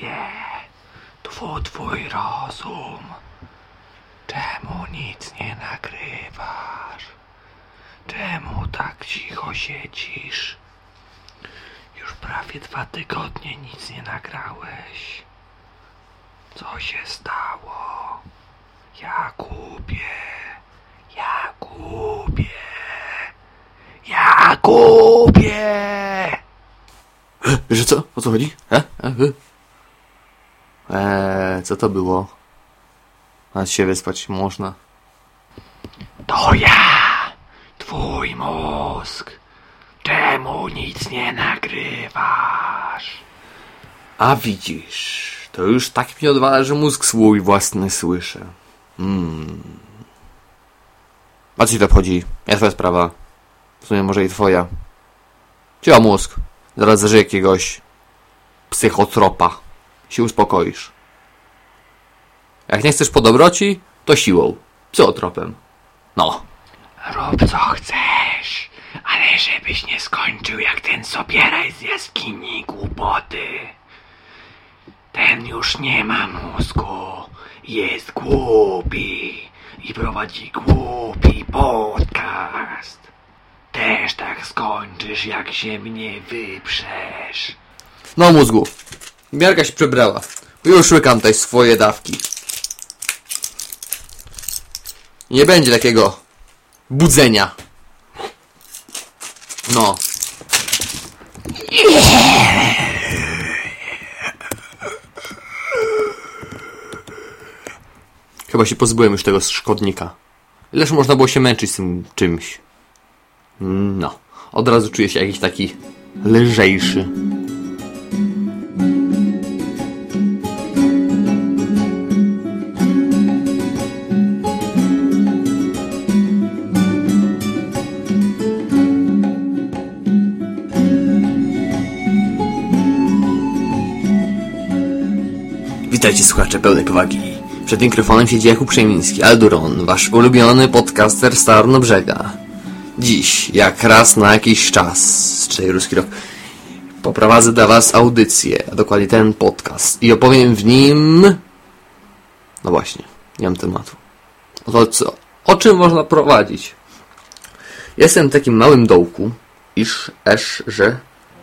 wie? Twój, rozum. Czemu nic nie nagrywasz? Czemu tak cicho siedzisz? Już prawie dwa tygodnie nic nie nagrałeś. Co się stało? Jakubie, Jakubie, Jakubie! Że co? O co chodzi? E? E? Eee, co to było? A się wyspać można. To ja, twój mózg. Czemu nic nie nagrywasz? A widzisz, to już tak mi odwala, że mózg swój własny słyszę. Hmm. A co ci to obchodzi? Ja twoja sprawa. W sumie może i twoja. Cio mózg. Zaraz zażyję jakiegoś psychotropa. Się uspokoisz. Jak nie chcesz po dobroci, to siłą. Psychotropem. No. Rób co chcesz, ale żebyś nie skończył jak ten sobieraj z jaskini głupoty. Ten już nie ma mózgu, jest głupi i prowadzi głupi podcast. Też tak skończysz, jak się mnie wyprzesz. No mózgu. Miarka się przebrała. Już łykam tutaj swoje dawki. Nie będzie takiego budzenia. No. Chyba się pozbyłem już tego szkodnika. Ileż można było się męczyć z tym czymś. No. Od razu czuję się jakiś taki lżejszy. Witajcie słuchacze pełnej powagi. Przed mikrofonem siedzi Jakub Przemiński, Alduron, wasz ulubiony podcaster z Tarnobrzega. Dziś, jak raz na jakiś czas, czyli ruski rok, poprowadzę dla was audycję, a dokładnie ten podcast i opowiem w nim... No właśnie, nie mam tematu. O, to, co, o czym można prowadzić? Jestem w takim małym dołku, iż esz, że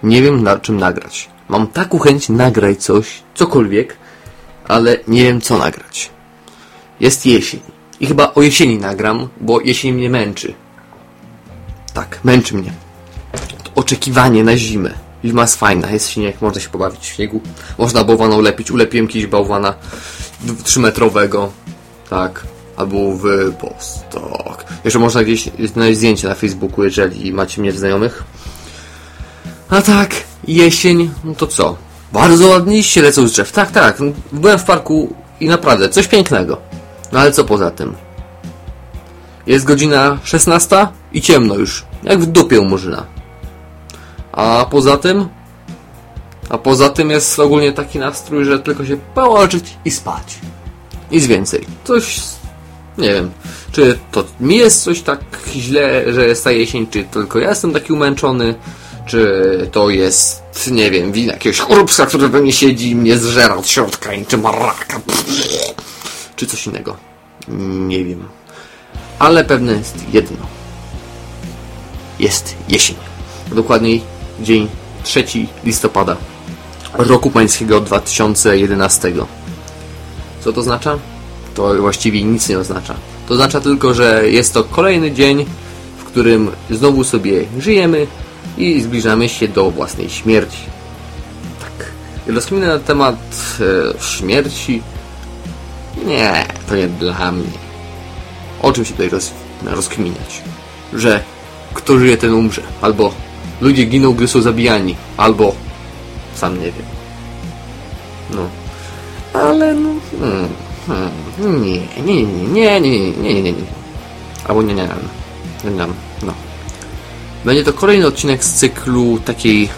nie wiem na czym nagrać. Mam taką chęć nagrać coś, cokolwiek, ale nie wiem co nagrać. Jest jesień. I chyba o jesieni nagram, bo jesień mnie męczy. Tak, męczy mnie. To oczekiwanie na zimę. Zima jest fajna, jest śnieg, można się pobawić w śniegu. Można bałwana ulepić. Ulepiłem kiedyś bałwana trzymetrowego. Tak. Albo w postok. Jeszcze można gdzieś znaleźć zdjęcie na Facebooku, jeżeli macie mnie w znajomych. A tak, jesień, no to co? Bardzo ładnie lecą z drzew. Tak, tak. Byłem w parku i naprawdę coś pięknego. No ale co poza tym? Jest godzina 16 i ciemno już. Jak w dupie murzyna. A poza tym? A poza tym jest ogólnie taki nastrój, że tylko się położyć i spać. Nic więcej. Coś... Nie wiem. Czy to mi jest coś tak źle, że jest ta jesień, czy tylko ja jestem taki umęczony, czy to jest, nie wiem, wina jakiegoś chorobca, który we mnie siedzi i mnie zżera od środka i czy ma raka. Czy coś innego. Nie wiem. Ale pewne jest jedno. Jest jesień. Dokładniej dzień 3 listopada roku pańskiego 2011. Co to oznacza? To właściwie nic nie oznacza. To oznacza tylko, że jest to kolejny dzień, w którym znowu sobie żyjemy i zbliżamy się do własnej śmierci. Tak. Rozkminę na temat e, śmierci. Nie, to nie dla mnie. O czym się tutaj roz, rozkminiać? Że kto żyje, ten umrze. Albo ludzie giną, gdy są zabijani. Albo sam nie wiem. No. Ale no... Hmm, hmm, nie, nie, nie, nie, nie, nie, nie, nie. Albo nie, nie, nie, nie, nie, no. Będzie to kolejny odcinek z cyklu takiej...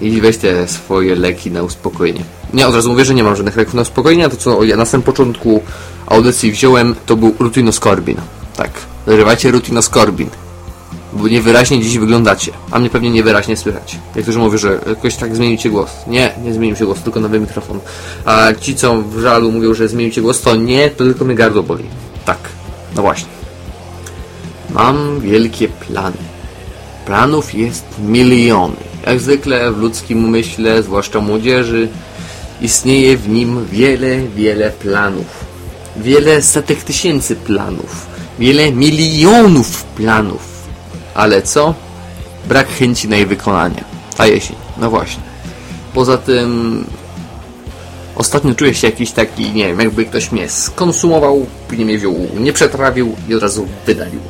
I weź te swoje leki na uspokojenie. Nie, od razu mówię, że nie mam żadnych leków na uspokojenie, to co ja na samym początku audycji wziąłem, to był rutinoskorbin. Tak, zrywajcie rutinoskorbin. bo niewyraźnie dziś wyglądacie, a mnie pewnie niewyraźnie słychać. Niektórzy mówią, że jakoś tak zmienicie głos. Nie, nie zmienił się głos, tylko nowy mikrofon. A ci, co w żalu mówią, że zmienicie głos, to nie, to tylko mnie gardło boli. Tak, no właśnie. Mam wielkie plany. Planów jest miliony. Jak zwykle w ludzkim umyśle, zwłaszcza młodzieży, istnieje w nim wiele, wiele planów. Wiele setek tysięcy planów. Wiele milionów planów. Ale co? Brak chęci na jej wykonanie. Ta jesień. No właśnie. Poza tym... Ostatnio czuję się jakiś taki, nie wiem, jakby ktoś mnie skonsumował, później mnie wziął, nie przetrawił i od razu wydalił.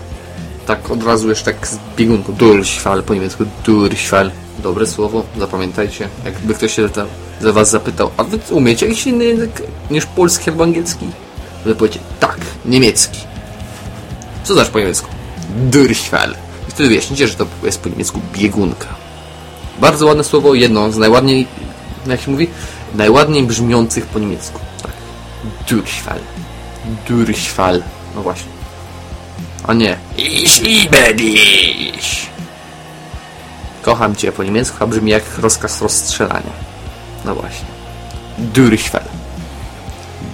Tak od razu jeszcze tak z biegunką. Durchfall po niemiecku. Durchfall. Dobre słowo, zapamiętajcie. Jakby ktoś się za, za was zapytał, a wy umiecie jakiś inny język niż polski albo angielski? Wy powiecie, tak, niemiecki. Co znaczy po niemiecku? Durchfall. I wtedy wyjaśnicie, że to jest po niemiecku biegunka. Bardzo ładne słowo, jedno z najładniej, jak się mówi, najładniej brzmiących po niemiecku. Tak. Durchfall. Durchfall. No właśnie. A nie. Ich liebe dich. Kocham Cię po niemiecku, a brzmi jak rozkaz rozstrzelania. No właśnie. Durchfall.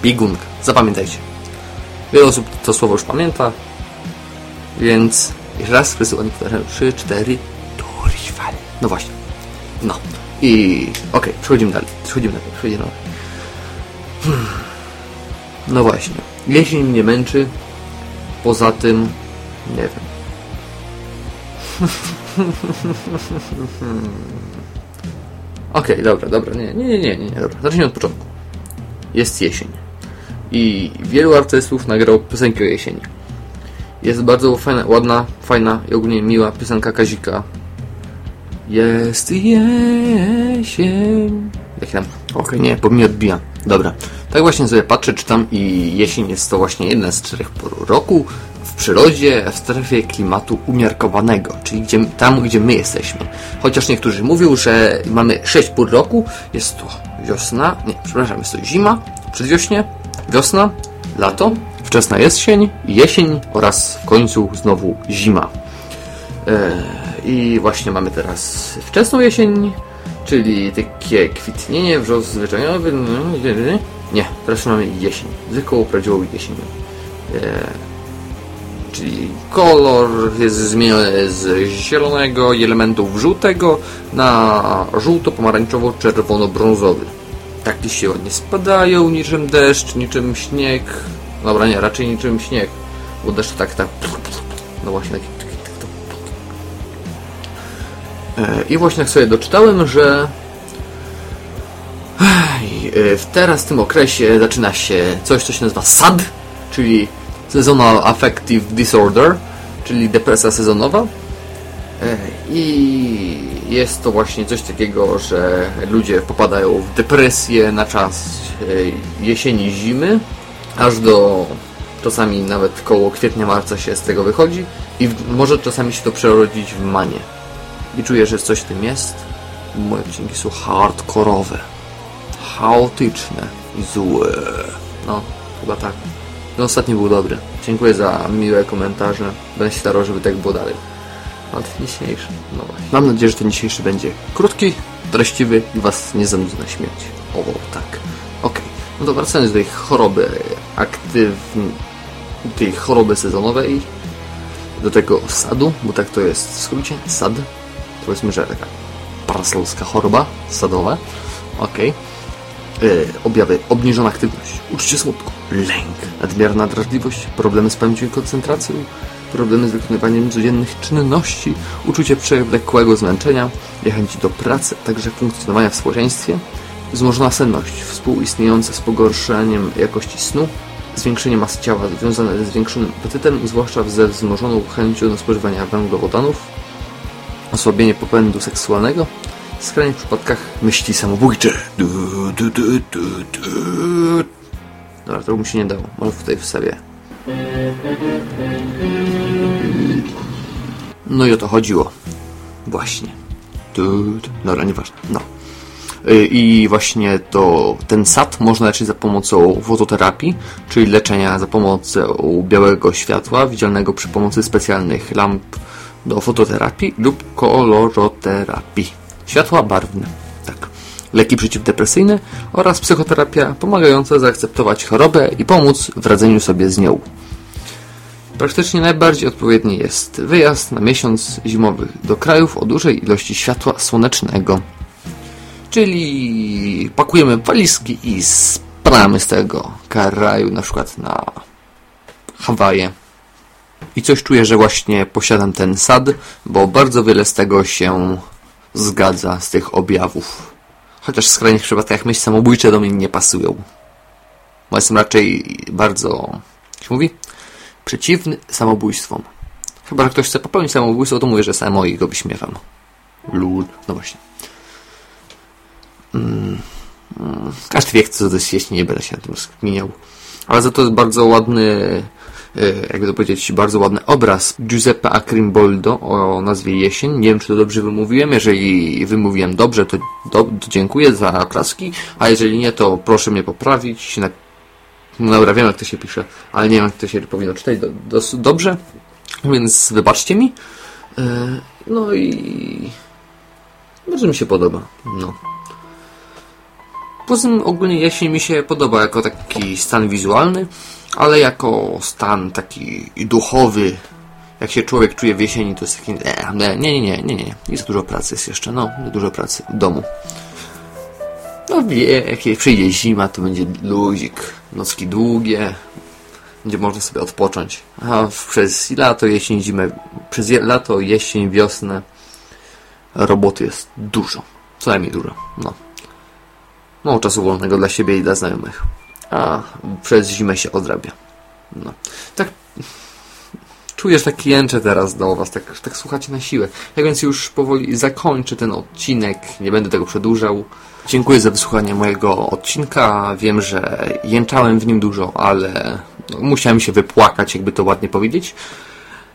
Biegunka. Zapamiętajcie. Wiele osób to słowo już pamięta, więc jeszcze raz wysyłam powtarzam 3, 4 Durchfall. No właśnie. No. I okej, okay, przechodzimy dalej. Przechodzimy dalej. Przechodzimy dalej. Hmm. No właśnie. Jesień mnie męczy. Poza tym nie wiem. Okej, okay, dobra, dobra, nie, nie, nie, nie, nie, dobra. Zacznijmy od początku. Jest jesień. I wielu artystów nagrał piosenkę o jesieni. Jest bardzo fajna, ładna, fajna i ogólnie miła piosenka Kazika. Jest jesień. Jak tam? Okej, okay, nie, bo mi odbija. Dobra. Tak właśnie sobie patrzę, czytam i jesień jest to właśnie jedna z czterech por roku w przyrodzie, w strefie klimatu umiarkowanego, czyli gdzie, tam, gdzie my jesteśmy. Chociaż niektórzy mówią, że mamy sześć pór roku, jest to wiosna, nie, przepraszam, jest to zima, przedwiośnie, wiosna, lato, wczesna jesień, jesień oraz w końcu znowu zima. E, I właśnie mamy teraz wczesną jesień, czyli takie kwitnienie, wrzos zwyczajowy. Nie, teraz mamy jesień, zwykłą, prawdziwą jesień. E, czyli kolor jest zmieniony z zielonego i elementów żółtego na żółto-pomarańczowo-czerwono-brązowy. Tak liście ładnie spadają, niczym deszcz, niczym śnieg. Dobra, nie, raczej niczym śnieg, bo deszcz tak, tak. No właśnie taki. E, I właśnie tak sobie doczytałem, że teraz w tym okresie zaczyna się coś, co się nazywa SAD, czyli Seasonal Affective Disorder, czyli depresja sezonowa. E, I jest to właśnie coś takiego, że ludzie popadają w depresję na czas jesieni, zimy, aż do czasami nawet koło kwietnia, marca się z tego wychodzi i może czasami się to przerodzić w manię. I czuję, że coś w tym jest. Moje odcinki są hardkorowe, chaotyczne i złe. No, chyba tak. Ten ostatni był dobry. Dziękuję za miłe komentarze. Będę się starał, żeby tak było dalej. A dzisiejszy, no właśnie. Mam nadzieję, że ten dzisiejszy będzie krótki, treściwy i Was nie zanudzi na śmierć. O, tak. Okej. Okay. No to wracając do tej choroby aktywnej, tej choroby sezonowej, do tego sadu, bo tak to jest w skrócie, sad. Powiedzmy, że taka parasolska choroba sadowa. Okej. Okay. Yy, objawy obniżona aktywność, uczucie smutku, lęk, nadmierna drażliwość, problemy z pamięcią i koncentracją, problemy z wykonywaniem codziennych czynności, uczucie przewlekłego zmęczenia, niechęci do pracy, także funkcjonowania w społeczeństwie, wzmożona senność, współistniejące z pogorszeniem jakości snu, zwiększenie masy ciała związane ze zwiększonym apetytem, zwłaszcza ze wzmożoną chęcią do spożywania węglowodanów, osłabienie popędu seksualnego, skrajnych przypadkach myśli samobójcze. Du, du, du, du, du. Dobra, to mu się nie dało. Może tutaj wstawię. No i o to chodziło. Właśnie. Dobra, nieważne. No. Y, I właśnie to, ten SAD można leczyć za pomocą fototerapii, czyli leczenia za pomocą białego światła, widzialnego przy pomocy specjalnych lamp do fototerapii lub koloroterapii. Światła barwne. Tak. Leki przeciwdepresyjne oraz psychoterapia pomagająca zaakceptować chorobę i pomóc w radzeniu sobie z nią. Praktycznie najbardziej odpowiedni jest wyjazd na miesiąc zimowy do krajów o dużej ilości światła słonecznego. Czyli pakujemy walizki i spadamy z tego kraju na przykład na Hawaje. I coś czuję, że właśnie posiadam ten sad, bo bardzo wiele z tego się zgadza z tych objawów. Chociaż w skrajnych przypadkach myśli samobójcze do mnie nie pasują. Bo jestem raczej bardzo, jak mówi, przeciwny samobójstwom. Chyba, że ktoś chce popełnić samobójstwo, to mówię, że samo i go wyśmiewam. Lul. No właśnie. Mm, mm, każdy wie, co to jest jeśli nie będę się na tym skminiał. Ale za to jest bardzo ładny jakby to powiedzieć, bardzo ładny obraz Giuseppe Acrimboldo o nazwie Jesień. Nie wiem, czy to dobrze wymówiłem. Jeżeli wymówiłem dobrze, to, do, to dziękuję za klaski, a jeżeli nie, to proszę mnie poprawić. Na, no dobra, wiem, jak to się pisze, ale nie wiem, jak to się powinno czytać do, do, dobrze, więc wybaczcie mi. E, no i bardzo mi się podoba. No. Poza tym ogólnie jesień mi się podoba jako taki stan wizualny ale jako stan taki duchowy, jak się człowiek czuje w jesieni, to jest taki, e, nie, nie, nie, nie, nie, jest dużo pracy jest jeszcze, no, dużo pracy w domu. No wie, jak przyjdzie zima, to będzie luzik, nocki długie, będzie można sobie odpocząć. A przez lato, jesień, zimę, przez lato, jesień, wiosnę roboty jest dużo. Co najmniej dużo, no. Mało czasu wolnego dla siebie i dla znajomych a przez zimę się odrabia. No. Tak czujesz tak jęczę teraz do Was, tak, tak słuchacie na siłę. Tak więc już powoli zakończę ten odcinek, nie będę tego przedłużał. Dziękuję za wysłuchanie mojego odcinka. Wiem, że jęczałem w nim dużo, ale no, musiałem się wypłakać, jakby to ładnie powiedzieć.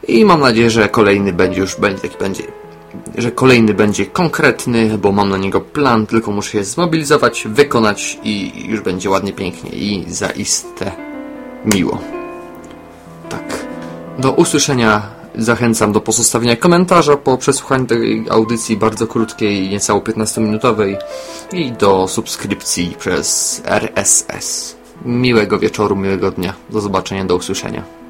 I mam nadzieję, że kolejny będzie już będzie taki będzie że kolejny będzie konkretny, bo mam na niego plan, tylko muszę się zmobilizować, wykonać i już będzie ładnie, pięknie i zaiste miło. Tak. Do usłyszenia zachęcam do pozostawienia komentarza po przesłuchaniu tej audycji bardzo krótkiej, niecało 15-minutowej i do subskrypcji przez RSS. Miłego wieczoru, miłego dnia. Do zobaczenia, do usłyszenia.